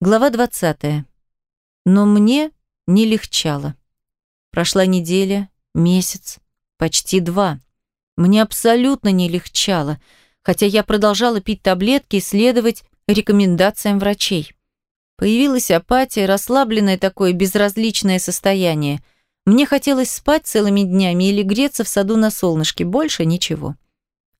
Глава 20. Но мне не легчало. Прошла неделя, месяц, почти два. Мне абсолютно не легчало, хотя я продолжала пить таблетки и следовать рекомендациям врачей. Появилась апатия, расслабленное такое безразличное состояние. Мне хотелось спать целыми днями или греться в саду на солнышке, больше ничего.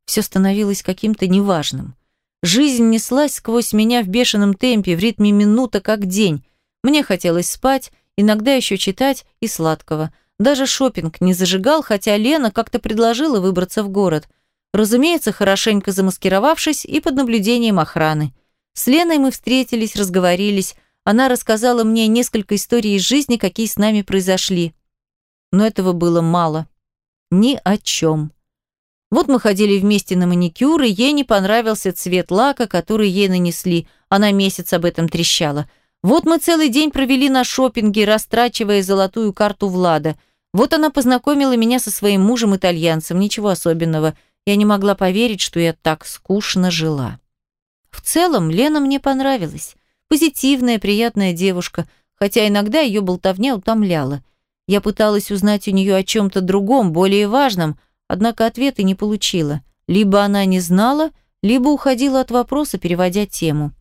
Все становилось каким-то неважным. Жизнь неслась сквозь меня в бешеном темпе, в ритме минута как день. Мне хотелось спать, иногда еще читать и сладкого. Даже шопинг не зажигал, хотя Лена как-то предложила выбраться в город. Разумеется, хорошенько замаскировавшись и под наблюдением охраны. С Леной мы встретились, разговорились. Она рассказала мне несколько историй из жизни, какие с нами произошли. Но этого было мало. Ни о чем. Вот мы ходили вместе на маникюр, и ей не понравился цвет лака, который ей нанесли. Она месяц об этом трещала. Вот мы целый день провели на шопинге, растрачивая золотую карту Влада. Вот она познакомила меня со своим мужем-итальянцем. Ничего особенного. Я не могла поверить, что я так скучно жила. В целом, Лена мне понравилась. Позитивная, приятная девушка, хотя иногда ее болтовня утомляла. Я пыталась узнать у нее о чем-то другом, более важном – Однако ответа не получила. Либо она не знала, либо уходила от вопроса, переводя тему.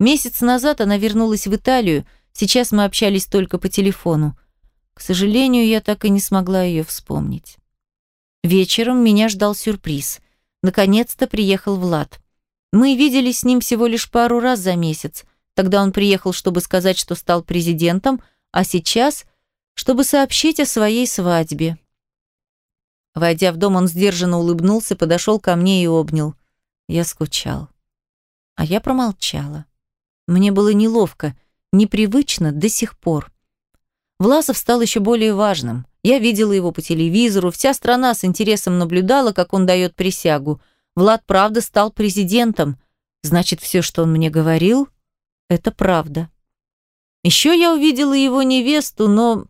Месяц назад она вернулась в Италию, сейчас мы общались только по телефону. К сожалению, я так и не смогла ее вспомнить. Вечером меня ждал сюрприз. Наконец-то приехал Влад. Мы виделись с ним всего лишь пару раз за месяц. Тогда он приехал, чтобы сказать, что стал президентом, а сейчас, чтобы сообщить о своей свадьбе. Войдя в дом, он сдержанно улыбнулся, подошел ко мне и обнял. Я скучал. А я промолчала. Мне было неловко, непривычно до сих пор. Власов стал еще более важным. Я видела его по телевизору, вся страна с интересом наблюдала, как он дает присягу. Влад правда стал президентом. Значит, все, что он мне говорил, это правда. Еще я увидела его невесту, но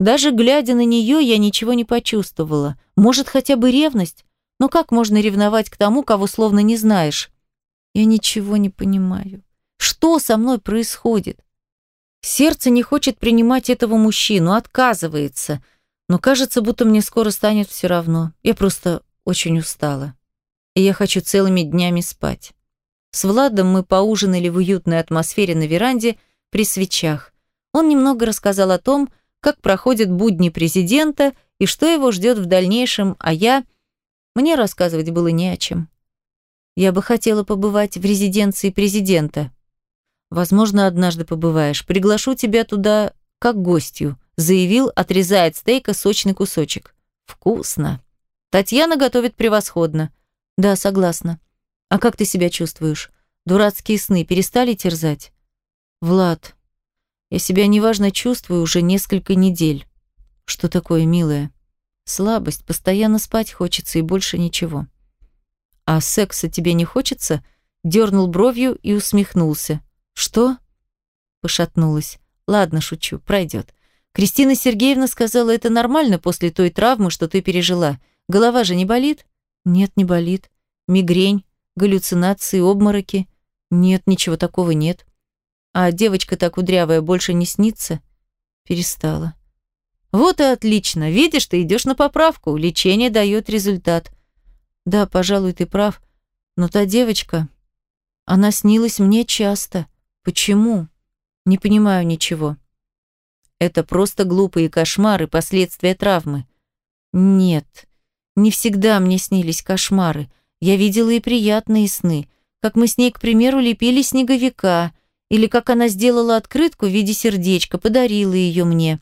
даже глядя на нее, я ничего не почувствовала. Может, хотя бы ревность? Но как можно ревновать к тому, кого словно не знаешь? Я ничего не понимаю. Что со мной происходит? Сердце не хочет принимать этого мужчину, отказывается. Но кажется, будто мне скоро станет все равно. Я просто очень устала. И я хочу целыми днями спать. С Владом мы поужинали в уютной атмосфере на веранде при свечах. Он немного рассказал о том, как проходят будни президента и что его ждет в дальнейшем, а я... Мне рассказывать было не о чем. Я бы хотела побывать в резиденции президента. Возможно, однажды побываешь. Приглашу тебя туда как гостью, заявил, отрезает стейка сочный кусочек. Вкусно. Татьяна готовит превосходно. Да, согласна. А как ты себя чувствуешь? Дурацкие сны перестали терзать? Влад, я себя неважно чувствую уже несколько недель. Что такое, милая? Слабость, постоянно спать хочется и больше ничего. А секса тебе не хочется? Дернул бровью и усмехнулся. Что? Пошатнулась. Ладно, шучу, пройдет. Кристина Сергеевна сказала, это нормально после той травмы, что ты пережила. Голова же не болит? Нет, не болит. Мигрень, галлюцинации, обмороки? Нет, ничего такого нет. А девочка-то кудрявая больше не снится? Перестала. Вот и отлично. Видишь, ты идешь на поправку. Лечение дает результат. Да, пожалуй, ты прав. Но та девочка, она снилась мне часто. Почему? Не понимаю ничего. Это просто глупые кошмары, последствия травмы. Нет, не всегда мне снились кошмары. Я видела и приятные сны. Как мы с ней, к примеру, лепили снеговика – или как она сделала открытку в виде сердечка, подарила ее мне.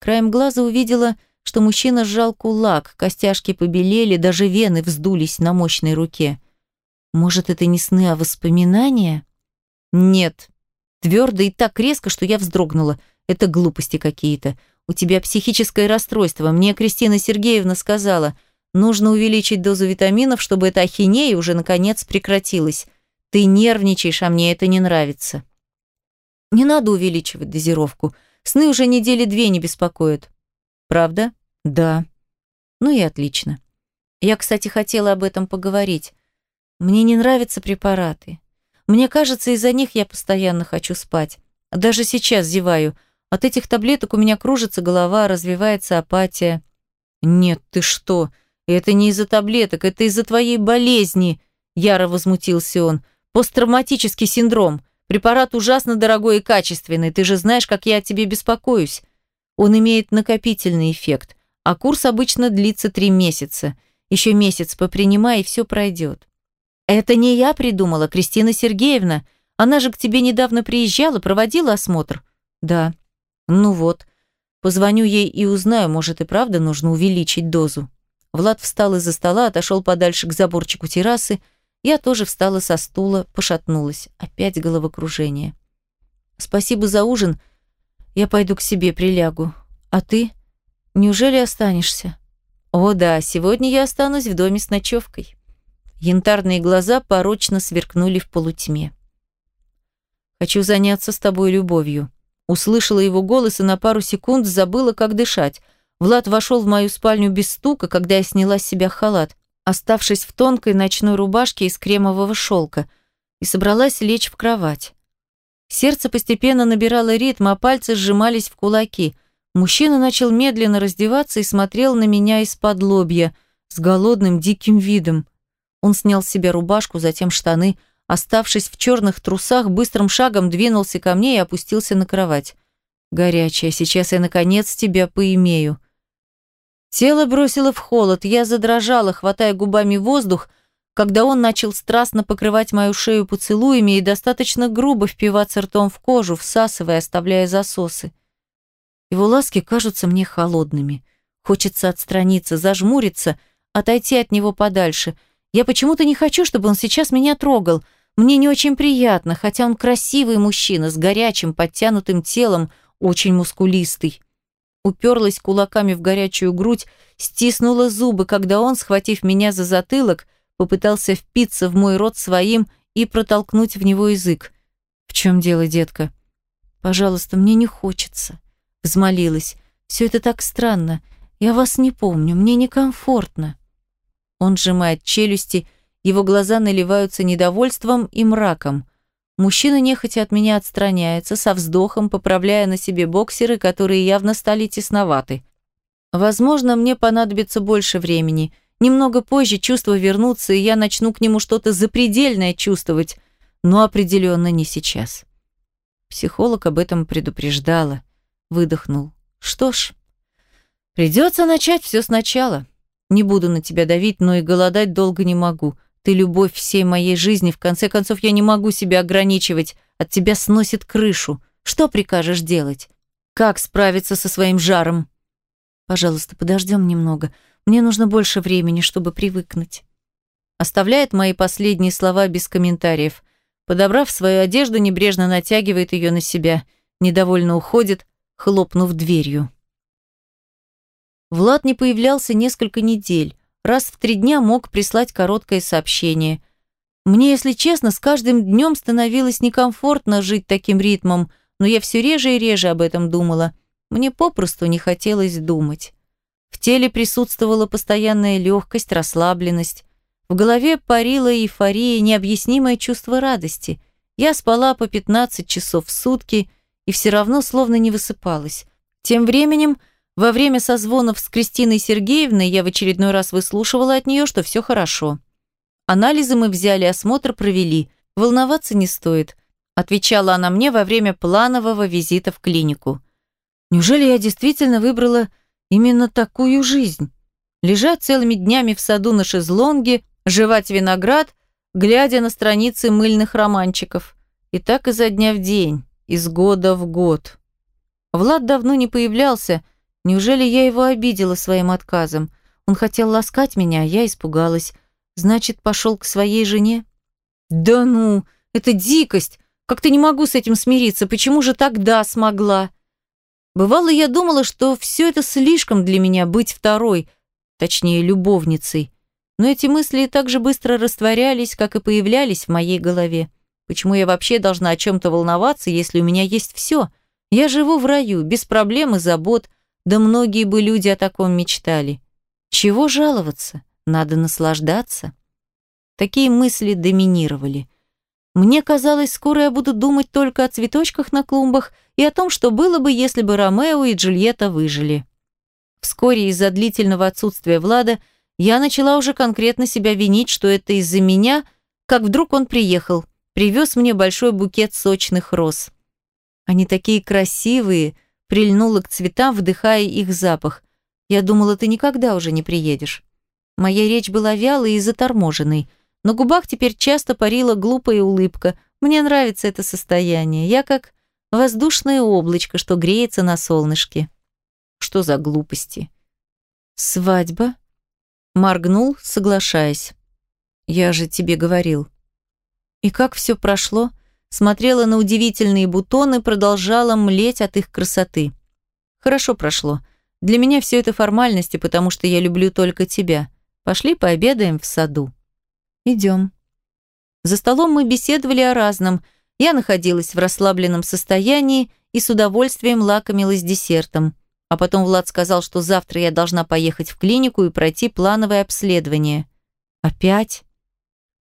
Краем глаза увидела, что мужчина сжал кулак, костяшки побелели, даже вены вздулись на мощной руке. Может, это не сны, а воспоминания? Нет. Твердо и так резко, что я вздрогнула. Это глупости какие-то. У тебя психическое расстройство. Мне Кристина Сергеевна сказала, нужно увеличить дозу витаминов, чтобы эта ахинея уже наконец прекратилась. Ты нервничаешь, а мне это не нравится. Не надо увеличивать дозировку. Сны уже недели две не беспокоят. Правда? Да. Ну и отлично. Я, кстати, хотела об этом поговорить. Мне не нравятся препараты. Мне кажется, из-за них я постоянно хочу спать. Даже сейчас зеваю. От этих таблеток у меня кружится голова, развивается апатия. Нет, ты что? Это не из-за таблеток, это из-за твоей болезни, яро возмутился он. Посттравматический синдром. Препарат ужасно дорогой и качественный. Ты же знаешь, как я о тебе беспокоюсь. Он имеет накопительный эффект, а курс обычно длится три месяца. Еще месяц попринимай, и все пройдет. Это не я придумала, Кристина Сергеевна. Она же к тебе недавно приезжала, проводила осмотр. Да. Ну вот. Позвоню ей и узнаю, может и правда нужно увеличить дозу. Влад встал из-за стола, отошел подальше к заборчику террасы. Я тоже встала со стула, пошатнулась. Опять головокружение. Спасибо за ужин. Я пойду к себе, прилягу. А ты? Неужели останешься? О да, сегодня я останусь в доме с ночевкой. Янтарные глаза порочно сверкнули в полутьме. «Хочу заняться с тобой любовью». Услышала его голос и на пару секунд забыла, как дышать. Влад вошел в мою спальню без стука, когда я сняла с себя халат, оставшись в тонкой ночной рубашке из кремового шелка, и собралась лечь в кровать. Сердце постепенно набирало ритм, а пальцы сжимались в кулаки. Мужчина начал медленно раздеваться и смотрел на меня из-под лобья, с голодным диким видом. Он снял с себя рубашку, затем штаны, оставшись в черных трусах, быстрым шагом двинулся ко мне и опустился на кровать. «Горячая, сейчас я, наконец, тебя поимею». Тело бросило в холод, я задрожала, хватая губами воздух, когда он начал страстно покрывать мою шею поцелуями и достаточно грубо впиваться ртом в кожу, всасывая, оставляя засосы. Его ласки кажутся мне холодными. Хочется отстраниться, зажмуриться, отойти от него подальше – я почему-то не хочу, чтобы он сейчас меня трогал. Мне не очень приятно, хотя он красивый мужчина с горячим, подтянутым телом, очень мускулистый. Уперлась кулаками в горячую грудь, стиснула зубы, когда он, схватив меня за затылок, попытался впиться в мой рот своим и протолкнуть в него язык. «В чем дело, детка?» «Пожалуйста, мне не хочется», — взмолилась. «Все это так странно. Я вас не помню, мне некомфортно». Он сжимает челюсти, его глаза наливаются недовольством и мраком. Мужчина нехотя от меня отстраняется, со вздохом, поправляя на себе боксеры, которые явно стали тесноваты. Возможно, мне понадобится больше времени. Немного позже чувства вернутся, и я начну к нему что-то запредельное чувствовать, но определенно не сейчас. Психолог об этом предупреждала. Выдохнул. Что ж, придется начать все сначала. Не буду на тебя давить, но и голодать долго не могу. Ты любовь всей моей жизни, в конце концов я не могу себя ограничивать. От тебя сносит крышу. Что прикажешь делать? Как справиться со своим жаром? Пожалуйста, подождем немного. Мне нужно больше времени, чтобы привыкнуть. Оставляет мои последние слова без комментариев. Подобрав свою одежду, небрежно натягивает ее на себя. Недовольно уходит, хлопнув дверью. Влад не появлялся несколько недель. Раз в три дня мог прислать короткое сообщение. Мне, если честно, с каждым днем становилось некомфортно жить таким ритмом, но я все реже и реже об этом думала. Мне попросту не хотелось думать. В теле присутствовала постоянная легкость, расслабленность. В голове парила эйфория, необъяснимое чувство радости. Я спала по 15 часов в сутки и все равно словно не высыпалась. Тем временем во время созвонов с Кристиной Сергеевной я в очередной раз выслушивала от нее, что все хорошо. Анализы мы взяли, осмотр провели. Волноваться не стоит, отвечала она мне во время планового визита в клинику. Неужели я действительно выбрала именно такую жизнь? Лежать целыми днями в саду на шезлонге, жевать виноград, глядя на страницы мыльных романчиков. И так изо дня в день, из года в год. Влад давно не появлялся, Неужели я его обидела своим отказом? Он хотел ласкать меня, а я испугалась. Значит, пошел к своей жене? Да ну, это дикость! Как-то не могу с этим смириться. Почему же тогда смогла? Бывало, я думала, что все это слишком для меня быть второй, точнее, любовницей. Но эти мысли так же быстро растворялись, как и появлялись в моей голове. Почему я вообще должна о чем-то волноваться, если у меня есть все? Я живу в раю, без проблем и забот, да многие бы люди о таком мечтали. Чего жаловаться? Надо наслаждаться. Такие мысли доминировали. Мне казалось, скоро я буду думать только о цветочках на клумбах и о том, что было бы, если бы Ромео и Джульетта выжили. Вскоре из-за длительного отсутствия Влада я начала уже конкретно себя винить, что это из-за меня, как вдруг он приехал, привез мне большой букет сочных роз. Они такие красивые, прильнула к цветам, вдыхая их запах. Я думала, ты никогда уже не приедешь. Моя речь была вялой и заторможенной. На губах теперь часто парила глупая улыбка. Мне нравится это состояние. Я как воздушное облачко, что греется на солнышке. Что за глупости? Свадьба? Моргнул, соглашаясь. Я же тебе говорил. И как все прошло? Смотрела на удивительные бутоны, продолжала млеть от их красоты. Хорошо прошло. Для меня все это формальности, потому что я люблю только тебя. Пошли пообедаем в саду. Идем. За столом мы беседовали о разном. Я находилась в расслабленном состоянии и с удовольствием лакомилась десертом. А потом Влад сказал, что завтра я должна поехать в клинику и пройти плановое обследование. Опять?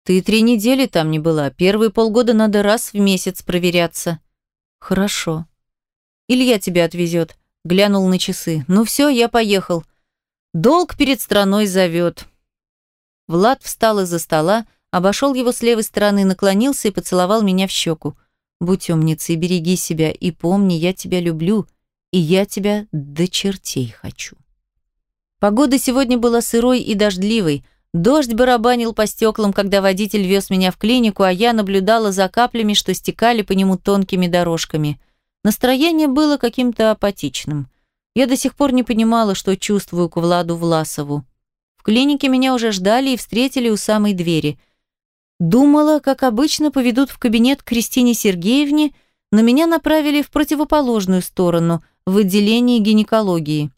Ты три недели там не была. Первые полгода надо раз в месяц проверяться. Хорошо. Илья тебя отвезет. Глянул на часы. Ну все, я поехал. Долг перед страной зовет. Влад встал из-за стола, обошел его с левой стороны, наклонился и поцеловал меня в щеку. Будь умницей, береги себя и помни, я тебя люблю и я тебя до чертей хочу. Погода сегодня была сырой и дождливой. Дождь барабанил по стеклам, когда водитель вез меня в клинику, а я наблюдала за каплями, что стекали по нему тонкими дорожками. Настроение было каким-то апатичным. Я до сих пор не понимала, что чувствую к Владу Власову. В клинике меня уже ждали и встретили у самой двери. Думала, как обычно, поведут в кабинет к Кристине Сергеевне, но меня направили в противоположную сторону – в отделении гинекологии.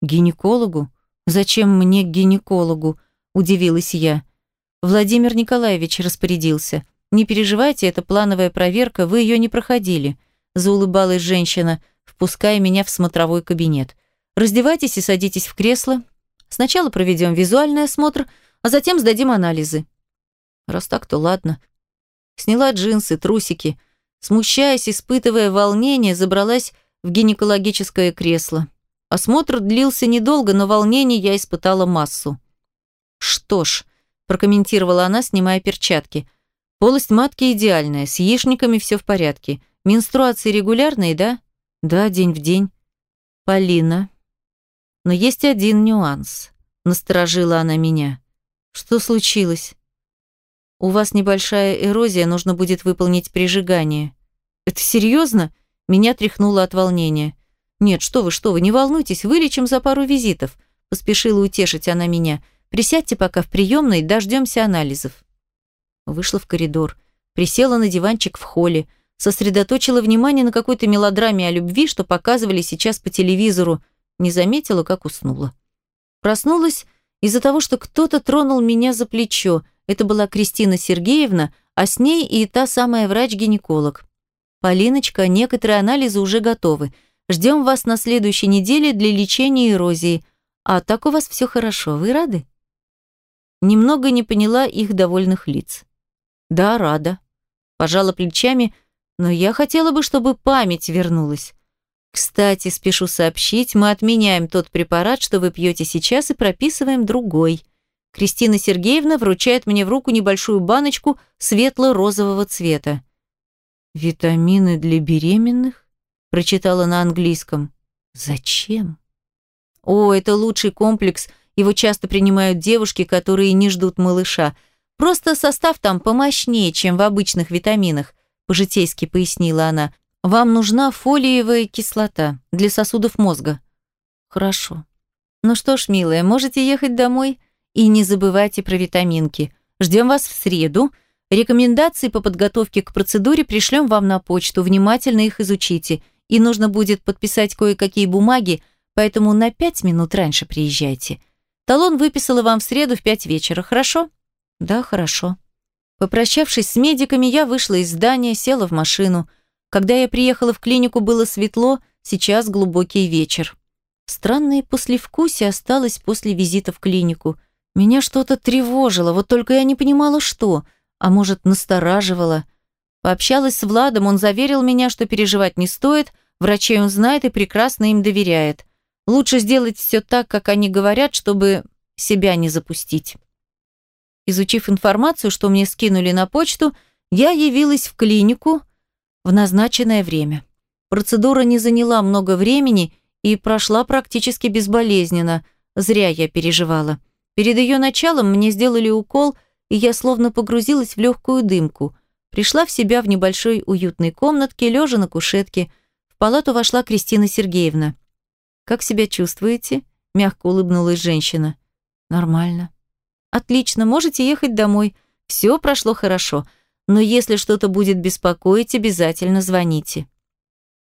Гинекологу? Зачем мне гинекологу? Удивилась я. Владимир Николаевич распорядился. Не переживайте, это плановая проверка, вы ее не проходили. Заулыбалась женщина, впуская меня в смотровой кабинет. Раздевайтесь и садитесь в кресло. Сначала проведем визуальный осмотр, а затем сдадим анализы. Раз так, то ладно. Сняла джинсы, трусики. Смущаясь, испытывая волнение, забралась в гинекологическое кресло. Осмотр длился недолго, но волнений я испытала массу. «Что ж», – прокомментировала она, снимая перчатки, – «полость матки идеальная, с яичниками все в порядке. Менструации регулярные, да?» «Да, день в день». «Полина». «Но есть один нюанс», – насторожила она меня. «Что случилось?» «У вас небольшая эрозия, нужно будет выполнить прижигание». «Это серьезно?» Меня тряхнуло от волнения. «Нет, что вы, что вы, не волнуйтесь, вылечим за пару визитов», поспешила утешить она меня. «Присядьте пока в приемной, дождемся анализов». Вышла в коридор, присела на диванчик в холле, сосредоточила внимание на какой-то мелодраме о любви, что показывали сейчас по телевизору, не заметила, как уснула. Проснулась из-за того, что кто-то тронул меня за плечо. Это была Кристина Сергеевна, а с ней и та самая врач-гинеколог. «Полиночка, некоторые анализы уже готовы. Ждем вас на следующей неделе для лечения эрозии. А так у вас все хорошо, вы рады?» Немного не поняла их довольных лиц. «Да, рада». Пожала плечами, но я хотела бы, чтобы память вернулась. Кстати, спешу сообщить, мы отменяем тот препарат, что вы пьете сейчас, и прописываем другой. Кристина Сергеевна вручает мне в руку небольшую баночку светло-розового цвета. «Витамины для беременных?» – прочитала на английском. «Зачем?» «О, это лучший комплекс. Его часто принимают девушки, которые не ждут малыша. Просто состав там помощнее, чем в обычных витаминах», – по-житейски пояснила она. «Вам нужна фолиевая кислота для сосудов мозга». «Хорошо. Ну что ж, милая, можете ехать домой. И не забывайте про витаминки. Ждем вас в среду», – Рекомендации по подготовке к процедуре пришлем вам на почту, внимательно их изучите. И нужно будет подписать кое-какие бумаги, поэтому на пять минут раньше приезжайте. Талон выписала вам в среду в пять вечера, хорошо? Да, хорошо. Попрощавшись с медиками, я вышла из здания, села в машину. Когда я приехала в клинику, было светло, сейчас глубокий вечер. Странное послевкусие осталось после визита в клинику. Меня что-то тревожило, вот только я не понимала, что – а может, настораживала. Пообщалась с Владом, он заверил меня, что переживать не стоит, врачей он знает и прекрасно им доверяет. Лучше сделать все так, как они говорят, чтобы себя не запустить. Изучив информацию, что мне скинули на почту, я явилась в клинику в назначенное время. Процедура не заняла много времени и прошла практически безболезненно. Зря я переживала. Перед ее началом мне сделали укол, и я словно погрузилась в легкую дымку. Пришла в себя в небольшой уютной комнатке, лежа на кушетке. В палату вошла Кристина Сергеевна. «Как себя чувствуете?» – мягко улыбнулась женщина. «Нормально». «Отлично, можете ехать домой. Все прошло хорошо. Но если что-то будет беспокоить, обязательно звоните».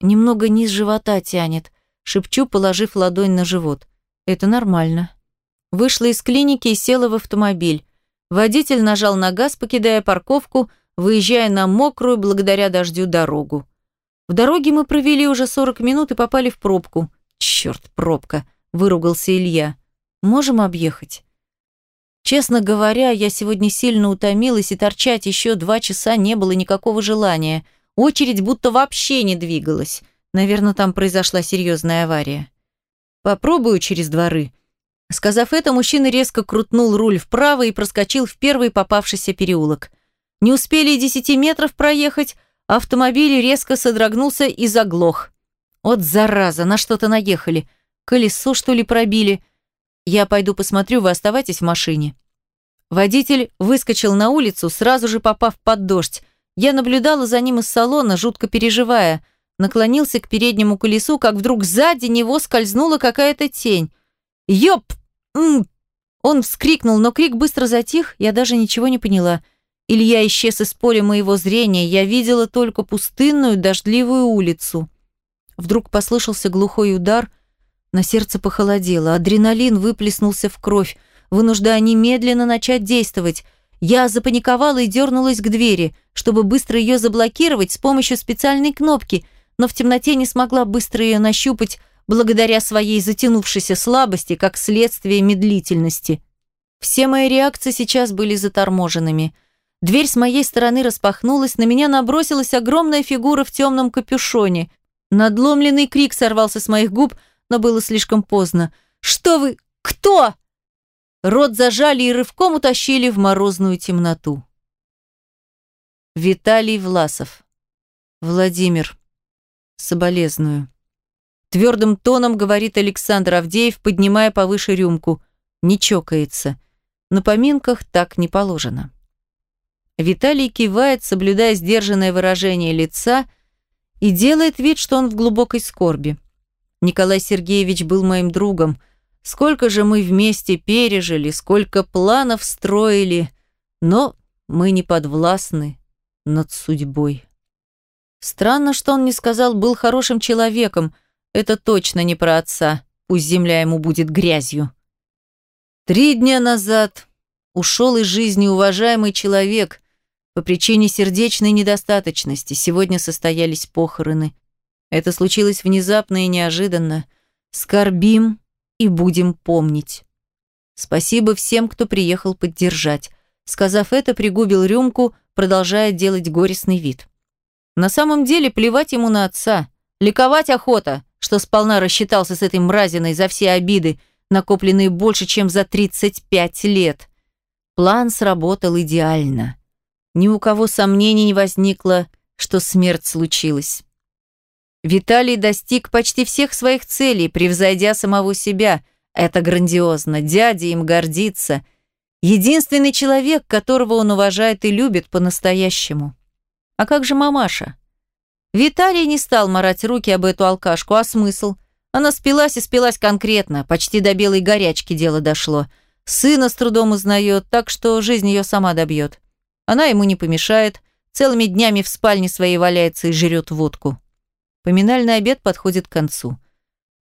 Немного низ живота тянет. Шепчу, положив ладонь на живот. «Это нормально». Вышла из клиники и села в автомобиль. Водитель нажал на газ, покидая парковку – выезжая на мокрую, благодаря дождю, дорогу. В дороге мы провели уже 40 минут и попали в пробку. Черт, пробка, выругался Илья. Можем объехать? Честно говоря, я сегодня сильно утомилась, и торчать еще два часа не было никакого желания. Очередь будто вообще не двигалась. Наверное, там произошла серьезная авария. Попробую через дворы. Сказав это, мужчина резко крутнул руль вправо и проскочил в первый попавшийся переулок. Не успели и десяти метров проехать, автомобиль резко содрогнулся и заглох. Вот зараза, на что-то наехали. Колесо, что ли, пробили? Я пойду посмотрю, вы оставайтесь в машине. Водитель выскочил на улицу, сразу же попав под дождь. Я наблюдала за ним из салона, жутко переживая. Наклонился к переднему колесу, как вдруг сзади него скользнула какая-то тень. «Ёп! М Он вскрикнул, но крик быстро затих, я даже ничего не поняла. Илья исчез из поля моего зрения, я видела только пустынную дождливую улицу. Вдруг послышался глухой удар, на сердце похолодело, адреналин выплеснулся в кровь, вынуждая немедленно начать действовать. Я запаниковала и дернулась к двери, чтобы быстро ее заблокировать с помощью специальной кнопки, но в темноте не смогла быстро ее нащупать, благодаря своей затянувшейся слабости, как следствие медлительности. Все мои реакции сейчас были заторможенными – Дверь с моей стороны распахнулась, на меня набросилась огромная фигура в темном капюшоне. Надломленный крик сорвался с моих губ, но было слишком поздно. «Что вы? Кто?» Рот зажали и рывком утащили в морозную темноту. Виталий Власов. Владимир. Соболезную. Твердым тоном говорит Александр Авдеев, поднимая повыше рюмку. Не чокается. На поминках так не положено. Виталий кивает, соблюдая сдержанное выражение лица, и делает вид, что он в глубокой скорби. Николай Сергеевич был моим другом. Сколько же мы вместе пережили, сколько планов строили, но мы не подвластны над судьбой. Странно, что он не сказал «был хорошим человеком». Это точно не про отца, пусть земля ему будет грязью. Три дня назад ушел из жизни уважаемый человек, по причине сердечной недостаточности сегодня состоялись похороны. Это случилось внезапно и неожиданно. Скорбим и будем помнить. Спасибо всем, кто приехал поддержать. Сказав это, пригубил рюмку, продолжая делать горестный вид. На самом деле плевать ему на отца. Ликовать охота, что сполна рассчитался с этой мразиной за все обиды, накопленные больше, чем за 35 лет. План сработал идеально. Ни у кого сомнений не возникло, что смерть случилась. Виталий достиг почти всех своих целей, превзойдя самого себя. Это грандиозно, дядя им гордится. Единственный человек, которого он уважает и любит по-настоящему. А как же мамаша? Виталий не стал марать руки об эту алкашку, а смысл? Она спилась и спилась конкретно, почти до белой горячки дело дошло. Сына с трудом узнает, так что жизнь ее сама добьет. Она ему не помешает, целыми днями в спальне своей валяется и жрет водку. Поминальный обед подходит к концу.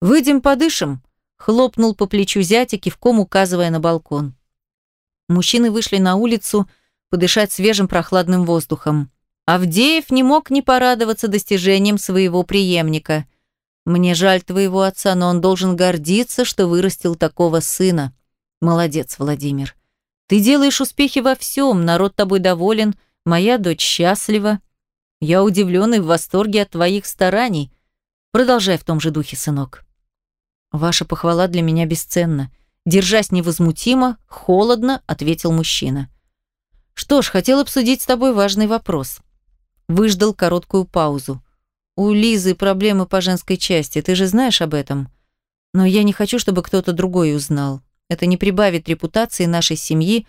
«Выйдем подышим», – хлопнул по плечу зятя, кивком указывая на балкон. Мужчины вышли на улицу подышать свежим прохладным воздухом. Авдеев не мог не порадоваться достижением своего преемника. «Мне жаль твоего отца, но он должен гордиться, что вырастил такого сына. Молодец, Владимир. Ты делаешь успехи во всем, народ тобой доволен, моя дочь счастлива. Я удивлен и в восторге от твоих стараний. Продолжай в том же духе, сынок. Ваша похвала для меня бесценна. Держась невозмутимо, холодно, ответил мужчина. Что ж, хотел обсудить с тобой важный вопрос. Выждал короткую паузу. У Лизы проблемы по женской части, ты же знаешь об этом. Но я не хочу, чтобы кто-то другой узнал. Это не прибавит репутации нашей семьи.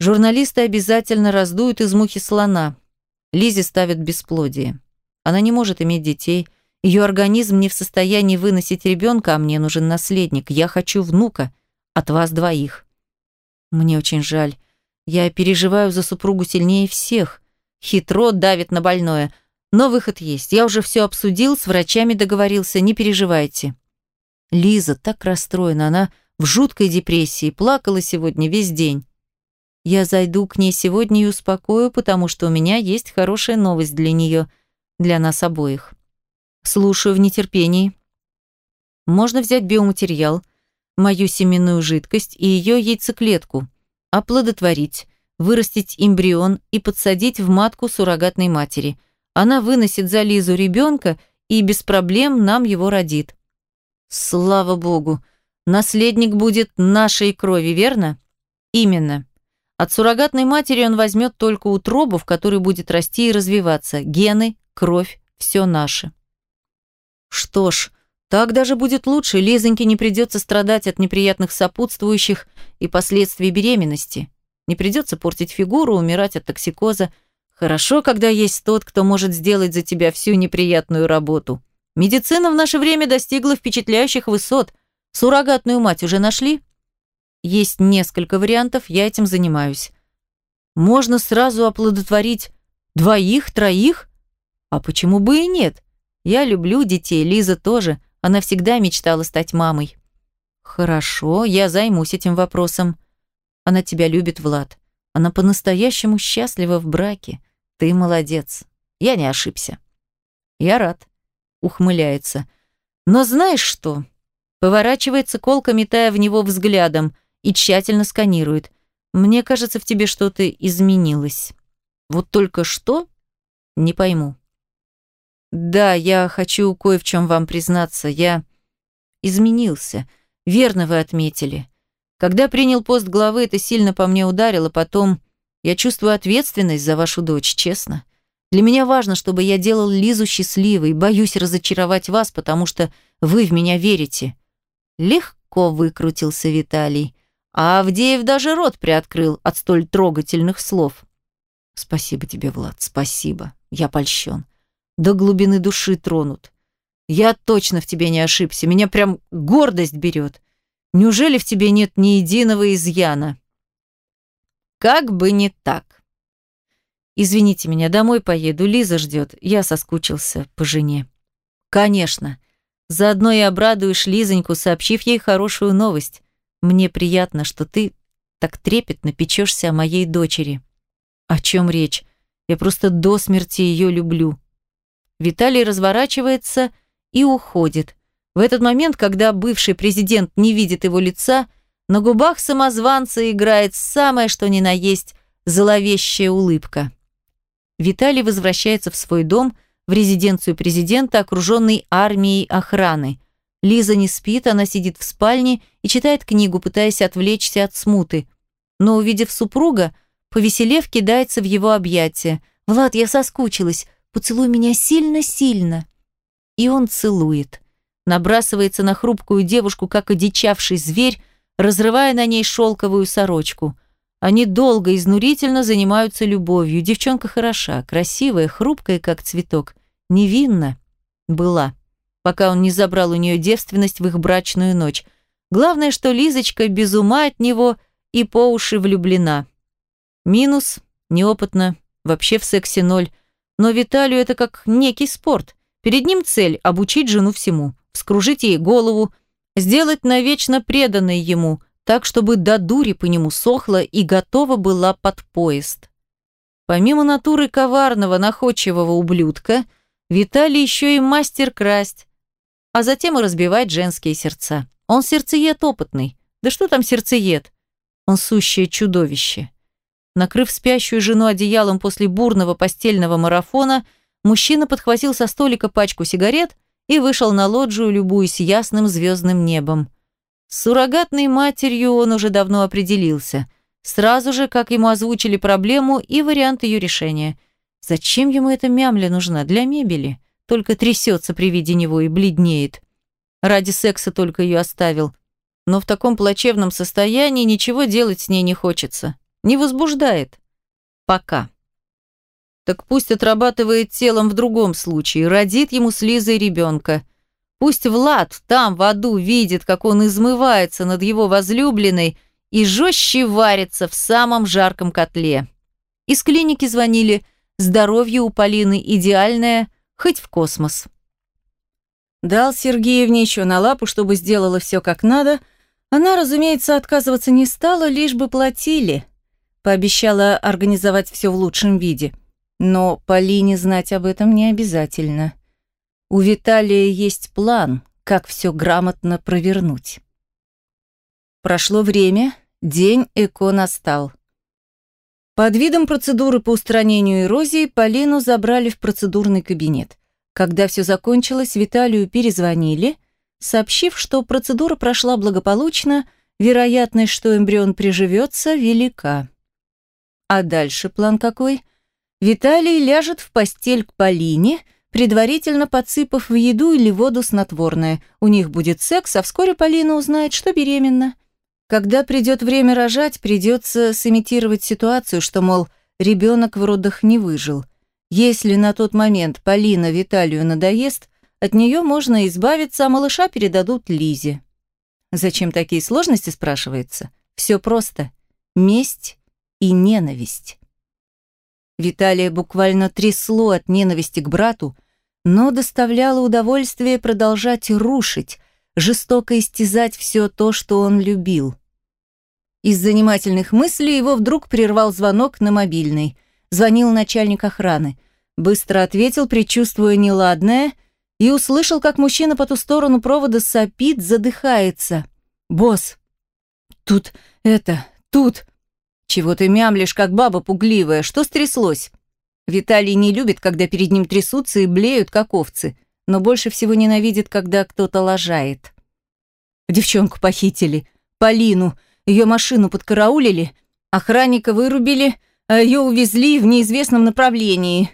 Журналисты обязательно раздуют из мухи слона. Лизе ставят бесплодие. Она не может иметь детей. Ее организм не в состоянии выносить ребенка, а мне нужен наследник. Я хочу внука. От вас двоих. Мне очень жаль. Я переживаю за супругу сильнее всех. Хитро давит на больное. Но выход есть. Я уже все обсудил, с врачами договорился, не переживайте. Лиза так расстроена, она в жуткой депрессии, плакала сегодня весь день. Я зайду к ней сегодня и успокою, потому что у меня есть хорошая новость для нее, для нас обоих. Слушаю в нетерпении. Можно взять биоматериал, мою семенную жидкость и ее яйцеклетку, оплодотворить, вырастить эмбрион и подсадить в матку суррогатной матери. Она выносит за Лизу ребенка и без проблем нам его родит. Слава богу, наследник будет нашей крови, верно? Именно. От суррогатной матери он возьмет только утробу, в которой будет расти и развиваться. Гены, кровь, все наше. Что ж, так даже будет лучше. Лизоньке не придется страдать от неприятных сопутствующих и последствий беременности. Не придется портить фигуру, умирать от токсикоза. Хорошо, когда есть тот, кто может сделать за тебя всю неприятную работу. Медицина в наше время достигла впечатляющих высот. Суррогатную мать уже нашли? Есть несколько вариантов, я этим занимаюсь. Можно сразу оплодотворить двоих, троих? А почему бы и нет? Я люблю детей, Лиза тоже. Она всегда мечтала стать мамой. Хорошо, я займусь этим вопросом. Она тебя любит, Влад. Она по-настоящему счастлива в браке. Ты молодец. Я не ошибся. Я рад. Ухмыляется. Но знаешь что? Поворачивается колко, метая в него взглядом – и тщательно сканирует. Мне кажется, в тебе что-то изменилось. Вот только что? Не пойму. Да, я хочу кое в чем вам признаться. Я изменился. Верно вы отметили. Когда принял пост главы, это сильно по мне ударило. Потом я чувствую ответственность за вашу дочь, честно. Для меня важно, чтобы я делал Лизу счастливой. Боюсь разочаровать вас, потому что вы в меня верите. Легко выкрутился Виталий. А Авдеев даже рот приоткрыл от столь трогательных слов. Спасибо тебе, Влад, спасибо. Я польщен. До глубины души тронут. Я точно в тебе не ошибся. Меня прям гордость берет. Неужели в тебе нет ни единого изъяна? Как бы не так. Извините меня, домой поеду. Лиза ждет. Я соскучился по жене. Конечно. Заодно и обрадуешь Лизоньку, сообщив ей хорошую новость. Мне приятно, что ты так трепетно печешься о моей дочери. О чем речь? Я просто до смерти ее люблю. Виталий разворачивается и уходит. В этот момент, когда бывший президент не видит его лица, на губах самозванца играет самое что ни на есть зловещая улыбка. Виталий возвращается в свой дом, в резиденцию президента, окруженный армией охраны. Лиза не спит, она сидит в спальне и читает книгу, пытаясь отвлечься от смуты. Но, увидев супруга, повеселев, кидается в его объятия. «Влад, я соскучилась. Поцелуй меня сильно-сильно». И он целует. Набрасывается на хрупкую девушку, как одичавший зверь, разрывая на ней шелковую сорочку. Они долго, изнурительно занимаются любовью. Девчонка хороша, красивая, хрупкая, как цветок. Невинна была пока он не забрал у нее девственность в их брачную ночь. Главное, что Лизочка без ума от него и по уши влюблена. Минус – неопытно, вообще в сексе ноль. Но Виталию это как некий спорт. Перед ним цель – обучить жену всему, вскружить ей голову, сделать навечно преданной ему, так, чтобы до дури по нему сохла и готова была под поезд. Помимо натуры коварного, находчивого ублюдка, Виталий еще и мастер красть, а затем и разбивать женские сердца. Он сердцеед опытный. Да что там сердцеед? Он сущее чудовище. Накрыв спящую жену одеялом после бурного постельного марафона, мужчина подхватил со столика пачку сигарет и вышел на лоджию, любуясь ясным звездным небом. С суррогатной матерью он уже давно определился. Сразу же, как ему озвучили проблему и вариант ее решения. Зачем ему эта мямля нужна? Для мебели. Только трясется при виде него и бледнеет. Ради секса только ее оставил. Но в таком плачевном состоянии ничего делать с ней не хочется. Не возбуждает. Пока. Так пусть отрабатывает телом в другом случае, родит ему с Лизой ребенка. Пусть Влад там, в аду, видит, как он измывается над его возлюбленной и жестче варится в самом жарком котле. Из клиники звонили, здоровье у Полины идеальное, хоть в космос. Дал Сергеевне еще на лапу, чтобы сделала все как надо. Она, разумеется, отказываться не стала, лишь бы платили. Пообещала организовать все в лучшем виде. Но Полине знать об этом не обязательно. У Виталия есть план, как все грамотно провернуть. Прошло время, день ЭКО настал. Под видом процедуры по устранению эрозии Полину забрали в процедурный кабинет. Когда все закончилось, Виталию перезвонили, сообщив, что процедура прошла благополучно, вероятность, что эмбрион приживется, велика. А дальше план какой? Виталий ляжет в постель к Полине – предварительно подсыпав в еду или воду снотворное. У них будет секс, а вскоре Полина узнает, что беременна. Когда придет время рожать, придется сымитировать ситуацию, что, мол, ребенок в родах не выжил. Если на тот момент Полина Виталию надоест, от нее можно избавиться, а малыша передадут Лизе. Зачем такие сложности, спрашивается? Все просто. Месть и ненависть. Виталия буквально трясло от ненависти к брату, но доставляло удовольствие продолжать рушить, жестоко истязать все то, что он любил. Из занимательных мыслей его вдруг прервал звонок на мобильный. Звонил начальник охраны. Быстро ответил, предчувствуя неладное, и услышал, как мужчина по ту сторону провода сопит, задыхается. «Босс, тут это, тут...» «Чего ты мямлишь, как баба пугливая? Что стряслось?» Виталий не любит, когда перед ним трясутся и блеют, как овцы, но больше всего ненавидит, когда кто-то лажает. Девчонку похитили. Полину. Ее машину подкараулили. Охранника вырубили, а ее увезли в неизвестном направлении.